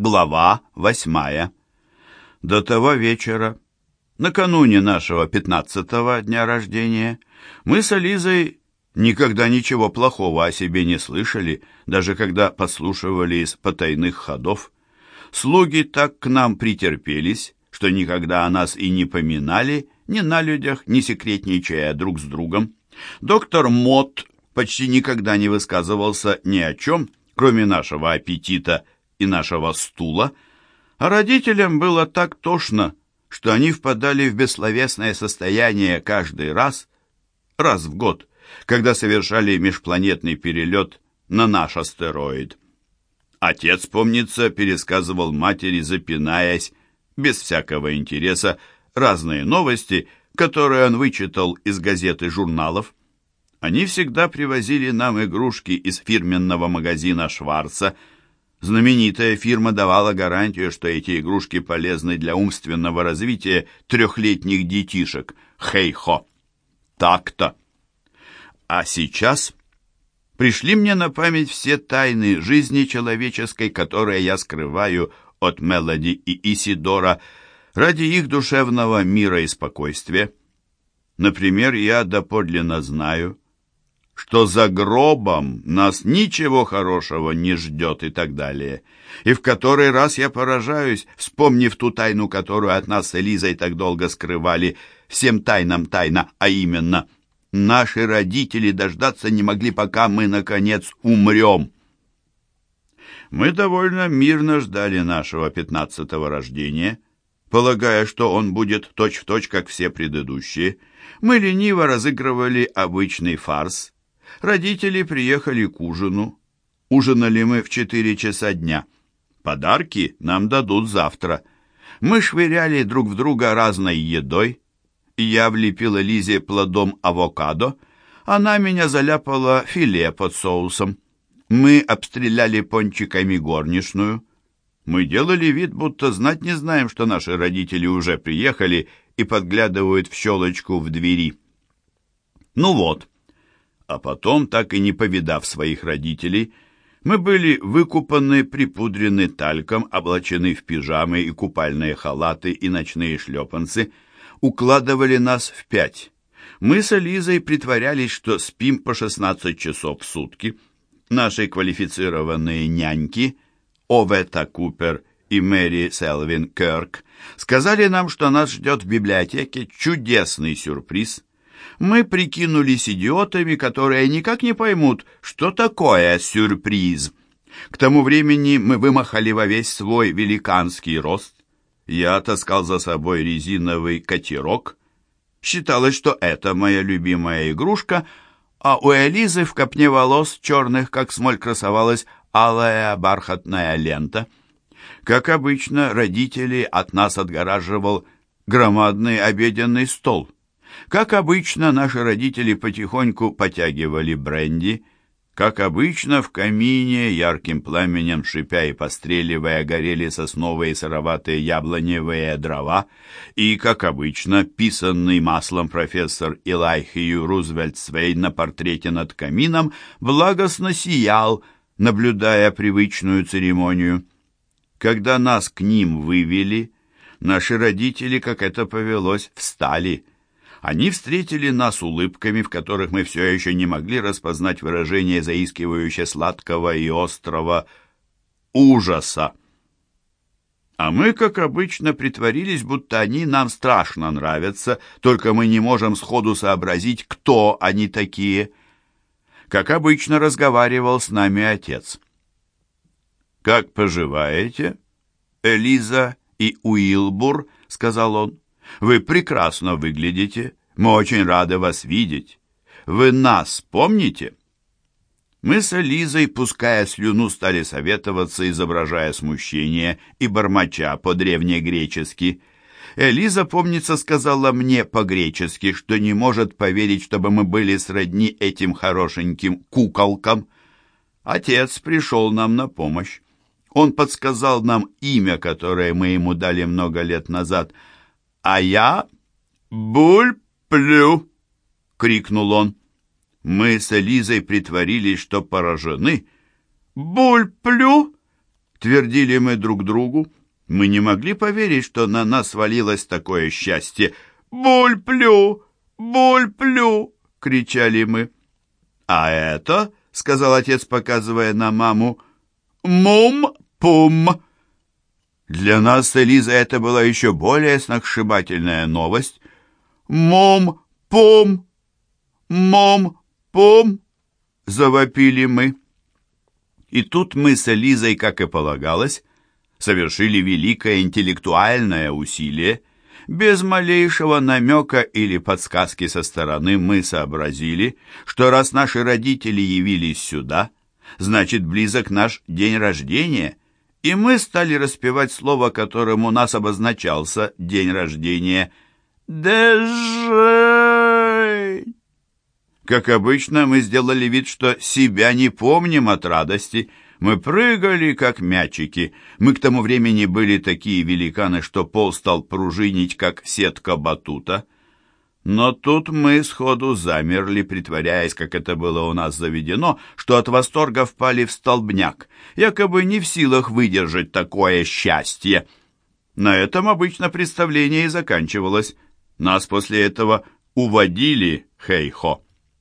Глава восьмая. До того вечера, накануне нашего пятнадцатого дня рождения, мы с Ализой никогда ничего плохого о себе не слышали, даже когда подслушивали из потайных ходов. Слуги так к нам претерпелись, что никогда о нас и не поминали, ни на людях, ни секретничая друг с другом. Доктор Мот почти никогда не высказывался ни о чем, кроме нашего аппетита и нашего стула, а родителям было так тошно, что они впадали в бессловесное состояние каждый раз, раз в год, когда совершали межпланетный перелет на наш астероид. Отец, помнится, пересказывал матери, запинаясь, без всякого интереса, разные новости, которые он вычитал из газет и журналов. Они всегда привозили нам игрушки из фирменного магазина Шварца. Знаменитая фирма давала гарантию, что эти игрушки полезны для умственного развития трехлетних детишек. Хей-хо! Так-то! А сейчас пришли мне на память все тайны жизни человеческой, которые я скрываю от Мелоди и Исидора ради их душевного мира и спокойствия. Например, я доподлинно знаю, что за гробом нас ничего хорошего не ждет и так далее. И в который раз я поражаюсь, вспомнив ту тайну, которую от нас с Элизой так долго скрывали, всем тайнам тайна, а именно, наши родители дождаться не могли, пока мы, наконец, умрем. Мы довольно мирно ждали нашего пятнадцатого рождения, полагая, что он будет точь-в-точь, точь, как все предыдущие. Мы лениво разыгрывали обычный фарс, Родители приехали к ужину. Ужинали мы в четыре часа дня. Подарки нам дадут завтра. Мы швыряли друг в друга разной едой. Я влепила Лизе плодом авокадо. Она меня заляпала филе под соусом. Мы обстреляли пончиками горничную. Мы делали вид, будто знать не знаем, что наши родители уже приехали и подглядывают в щелочку в двери. Ну вот, а потом, так и не повидав своих родителей, мы были выкупаны, припудрены тальком, облачены в пижамы и купальные халаты и ночные шлепанцы, укладывали нас в пять. Мы с Элизой притворялись, что спим по 16 часов в сутки. Наши квалифицированные няньки, Овета Купер и Мэри Селвин Кёрк, сказали нам, что нас ждет в библиотеке чудесный сюрприз – мы прикинулись идиотами, которые никак не поймут, что такое сюрприз. К тому времени мы вымахали во весь свой великанский рост. Я таскал за собой резиновый катерок. Считалось, что это моя любимая игрушка, а у Элизы в копне волос, черных, как смоль, красовалась алая бархатная лента. Как обычно, родители от нас отгораживал громадный обеденный стол — как обычно, наши родители потихоньку потягивали бренди. Как обычно, в камине, ярким пламенем шипя и постреливая, горели сосновые сыроватые яблоневые дрова, и, как обычно, писанный маслом профессор Илайхию Рузвельт Свей на портрете над камином благостно сиял, наблюдая привычную церемонию. Когда нас к ним вывели, наши родители, как это повелось, встали — они встретили нас улыбками, в которых мы все еще не могли распознать выражение заискивающе сладкого и острого ужаса. А мы, как обычно, притворились, будто они нам страшно нравятся, только мы не можем сходу сообразить, кто они такие. Как обычно, разговаривал с нами отец. «Как поживаете, Элиза и Уилбур?» — сказал он. Вы прекрасно выглядите. Мы очень рады вас видеть. Вы нас помните?» Мы с Элизой, пуская слюну, стали советоваться, изображая смущение и бормоча по-древнегречески. Элиза, помнится, сказала мне по-гречески, что не может поверить, чтобы мы были сродни этим хорошеньким куколкам. Отец пришел нам на помощь. Он подсказал нам имя, которое мы ему дали много лет назад — «А я буль-плю!» — крикнул он. Мы с Элизой притворились, что поражены. «Буль-плю? твердили мы друг другу. Мы не могли поверить, что на нас свалилось такое счастье. «Буль-плю! Буль-плю!» — кричали мы. «А это, — сказал отец, показывая на маму, — мум-пум!» Для нас с Элизой это была еще более сногсшибательная новость. «Мом-пом! Мом-пом!» — завопили мы. И тут мы с Элизой, как и полагалось, совершили великое интеллектуальное усилие. Без малейшего намека или подсказки со стороны мы сообразили, что раз наши родители явились сюда, значит, близок наш день рождения, и мы стали распевать слово, которым у нас обозначался день рождения «Дежень». Как обычно, мы сделали вид, что себя не помним от радости. Мы прыгали, как мячики. Мы к тому времени были такие великаны, что пол стал пружинить, как сетка батута. Но тут мы сходу замерли, притворяясь, как это было у нас заведено, что от восторга впали в столбняк, якобы не в силах выдержать такое счастье. На этом обычно представление и заканчивалось. Нас после этого уводили, хей-хо.